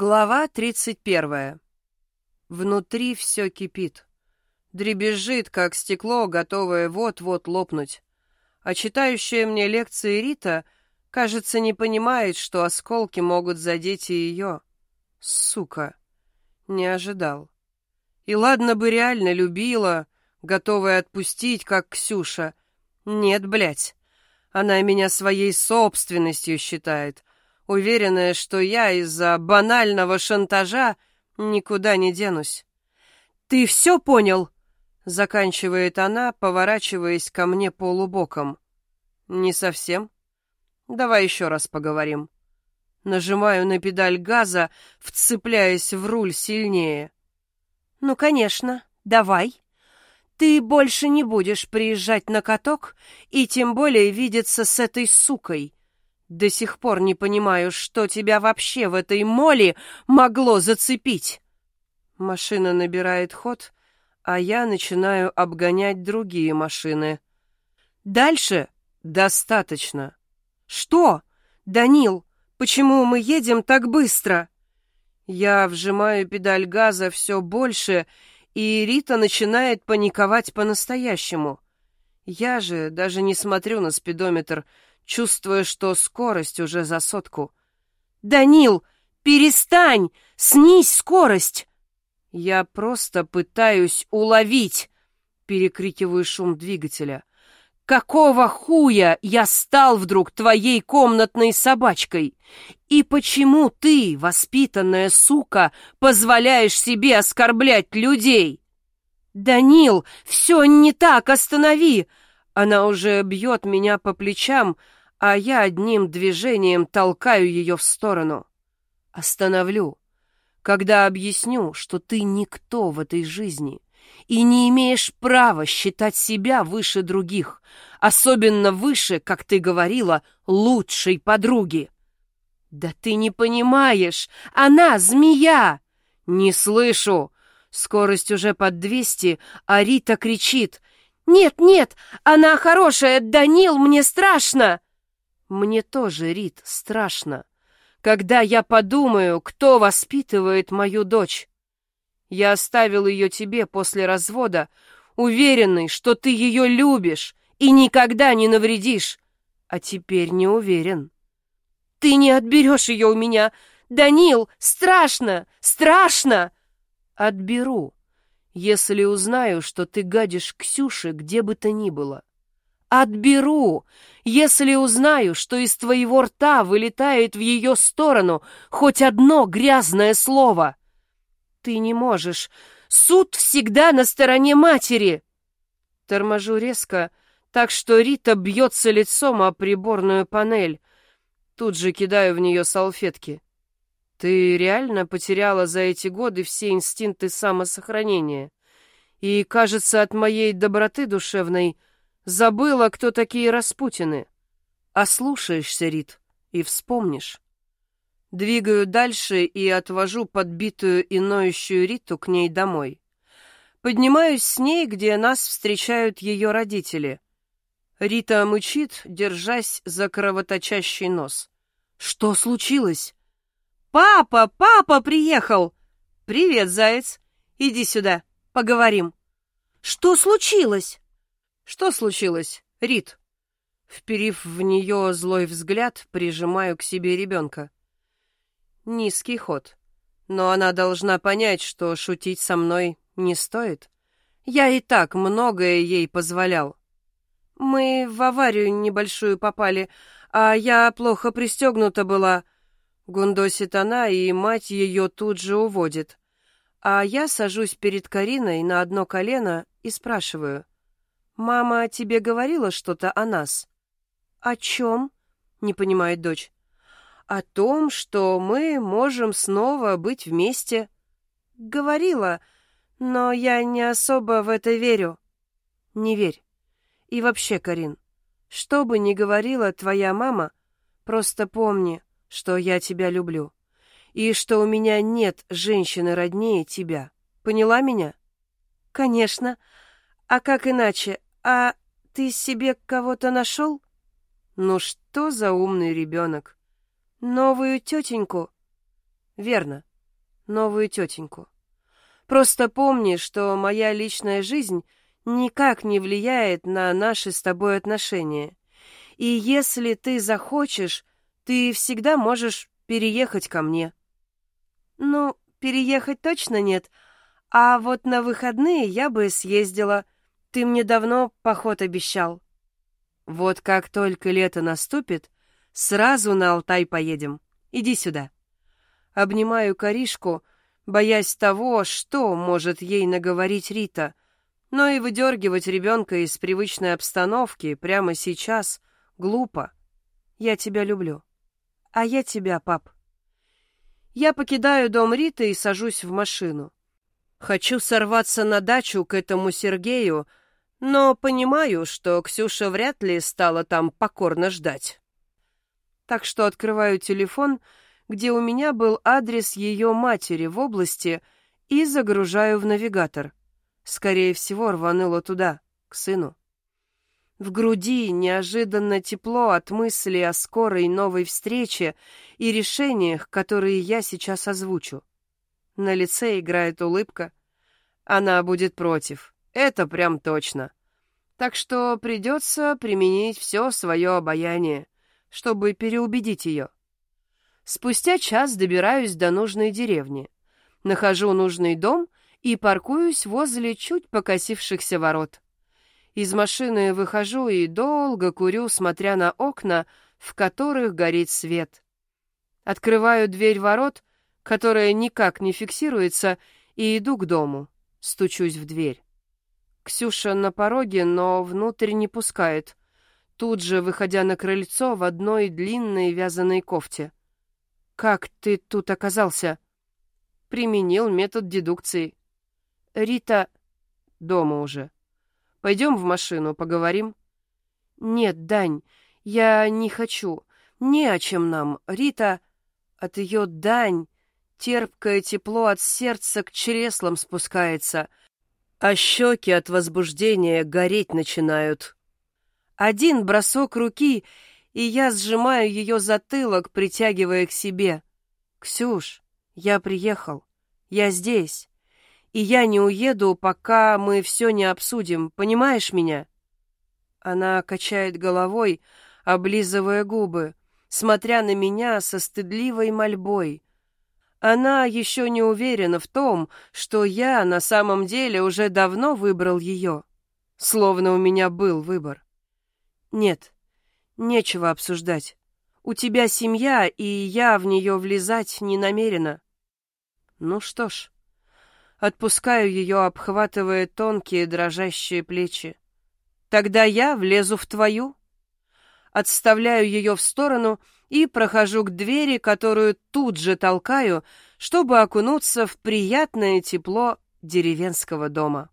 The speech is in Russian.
Глава 31. Внутри все кипит. Дребезжит, как стекло, готовое вот-вот лопнуть. А читающая мне лекции Рита, кажется, не понимает, что осколки могут задеть и ее. Сука. Не ожидал. И ладно бы реально любила, готовая отпустить, как Ксюша. Нет, блядь. Она меня своей собственностью считает, уверенная, что я из-за банального шантажа никуда не денусь. «Ты все понял?» — заканчивает она, поворачиваясь ко мне полубоком. «Не совсем. Давай еще раз поговорим». Нажимаю на педаль газа, вцепляясь в руль сильнее. «Ну, конечно, давай. Ты больше не будешь приезжать на каток и тем более видеться с этой сукой. До сих пор не понимаю, что тебя вообще в этой моли могло зацепить. Машина набирает ход, а я начинаю обгонять другие машины. Дальше достаточно. Что? Данил, почему мы едем так быстро? Я вжимаю педаль газа все больше, и Рита начинает паниковать по-настоящему. Я же даже не смотрю на спидометр, чувствуя, что скорость уже за сотку. «Данил, перестань! Снизь скорость!» «Я просто пытаюсь уловить!» Перекрикиваю шум двигателя. «Какого хуя я стал вдруг твоей комнатной собачкой? И почему ты, воспитанная сука, позволяешь себе оскорблять людей?» «Данил, все не так, останови!» Она уже бьет меня по плечам, а я одним движением толкаю ее в сторону. Остановлю, когда объясню, что ты никто в этой жизни и не имеешь права считать себя выше других, особенно выше, как ты говорила, лучшей подруги. Да ты не понимаешь, она змея! Не слышу. Скорость уже под двести, а Рита кричит. «Нет, нет, она хорошая, Данил, мне страшно!» Мне тоже, Рит, страшно, когда я подумаю, кто воспитывает мою дочь. Я оставил ее тебе после развода, уверенный, что ты ее любишь и никогда не навредишь, а теперь не уверен. Ты не отберешь ее у меня. Данил, страшно, страшно. Отберу, если узнаю, что ты гадишь Ксюше где бы то ни было. Отберу, если узнаю, что из твоего рта вылетает в ее сторону хоть одно грязное слово. Ты не можешь. Суд всегда на стороне матери. Торможу резко, так что Рита бьется лицом о приборную панель. Тут же кидаю в нее салфетки. Ты реально потеряла за эти годы все инстинкты самосохранения. И, кажется, от моей доброты душевной — Забыла, кто такие Распутины. Ослушаешься, Рит, и вспомнишь. Двигаю дальше и отвожу подбитую и ноющую Риту к ней домой. Поднимаюсь с ней, где нас встречают ее родители. Рита мычит, держась за кровоточащий нос. «Что случилось?» «Папа! Папа приехал!» «Привет, заяц! Иди сюда, поговорим!» «Что случилось?» «Что случилось, Рит?» Вперив в нее злой взгляд, прижимаю к себе ребенка. Низкий ход. Но она должна понять, что шутить со мной не стоит. Я и так многое ей позволял. Мы в аварию небольшую попали, а я плохо пристегнута была. Гундосит она, и мать ее тут же уводит. А я сажусь перед Кариной на одно колено и спрашиваю. «Мама тебе говорила что-то о нас?» «О чем?» — не понимает дочь. «О том, что мы можем снова быть вместе». «Говорила, но я не особо в это верю». «Не верь. И вообще, Карин, что бы ни говорила твоя мама, просто помни, что я тебя люблю, и что у меня нет женщины роднее тебя. Поняла меня?» «Конечно. А как иначе? «А ты себе кого-то нашел?» «Ну что за умный ребенок?» «Новую тетеньку?» «Верно. новую тетеньку. Просто помни, что моя личная жизнь никак не влияет на наши с тобой отношения. И если ты захочешь, ты всегда можешь переехать ко мне. Ну, переехать точно нет, а вот на выходные я бы съездила. Ты мне давно поход обещал. Вот как только лето наступит, сразу на Алтай поедем. Иди сюда. Обнимаю Каришку, боясь того, что может ей наговорить Рита, но и выдергивать ребенка из привычной обстановки прямо сейчас глупо. Я тебя люблю. А я тебя, пап. Я покидаю дом Риты и сажусь в машину. Хочу сорваться на дачу к этому Сергею, но понимаю, что Ксюша вряд ли стала там покорно ждать. Так что открываю телефон, где у меня был адрес ее матери в области, и загружаю в навигатор. Скорее всего, рванула туда, к сыну. В груди неожиданно тепло от мысли о скорой новой встрече и решениях, которые я сейчас озвучу. На лице играет улыбка. Она будет против. Это прям точно. Так что придется применить все свое обаяние, чтобы переубедить ее. Спустя час добираюсь до нужной деревни. Нахожу нужный дом и паркуюсь возле чуть покосившихся ворот. Из машины выхожу и долго курю, смотря на окна, в которых горит свет. Открываю дверь ворот, которая никак не фиксируется, и иду к дому. Стучусь в дверь. Ксюша на пороге, но внутрь не пускает. Тут же, выходя на крыльцо, в одной длинной вязаной кофте. «Как ты тут оказался?» Применил метод дедукции. «Рита...» «Дома уже». Пойдем в машину, поговорим?» «Нет, Дань, я не хочу. Не о чем нам. Рита...» От ее Дань терпкое тепло от сердца к чреслам спускается, а щеки от возбуждения гореть начинают. Один бросок руки, и я сжимаю ее затылок, притягивая к себе. «Ксюш, я приехал. Я здесь и я не уеду, пока мы все не обсудим, понимаешь меня?» Она качает головой, облизывая губы, смотря на меня со стыдливой мольбой. Она еще не уверена в том, что я на самом деле уже давно выбрал ее, словно у меня был выбор. Нет, нечего обсуждать. У тебя семья, и я в нее влезать не намерена. Ну что ж... Отпускаю ее, обхватывая тонкие дрожащие плечи. Тогда я влезу в твою. Отставляю ее в сторону и прохожу к двери, которую тут же толкаю, чтобы окунуться в приятное тепло деревенского дома.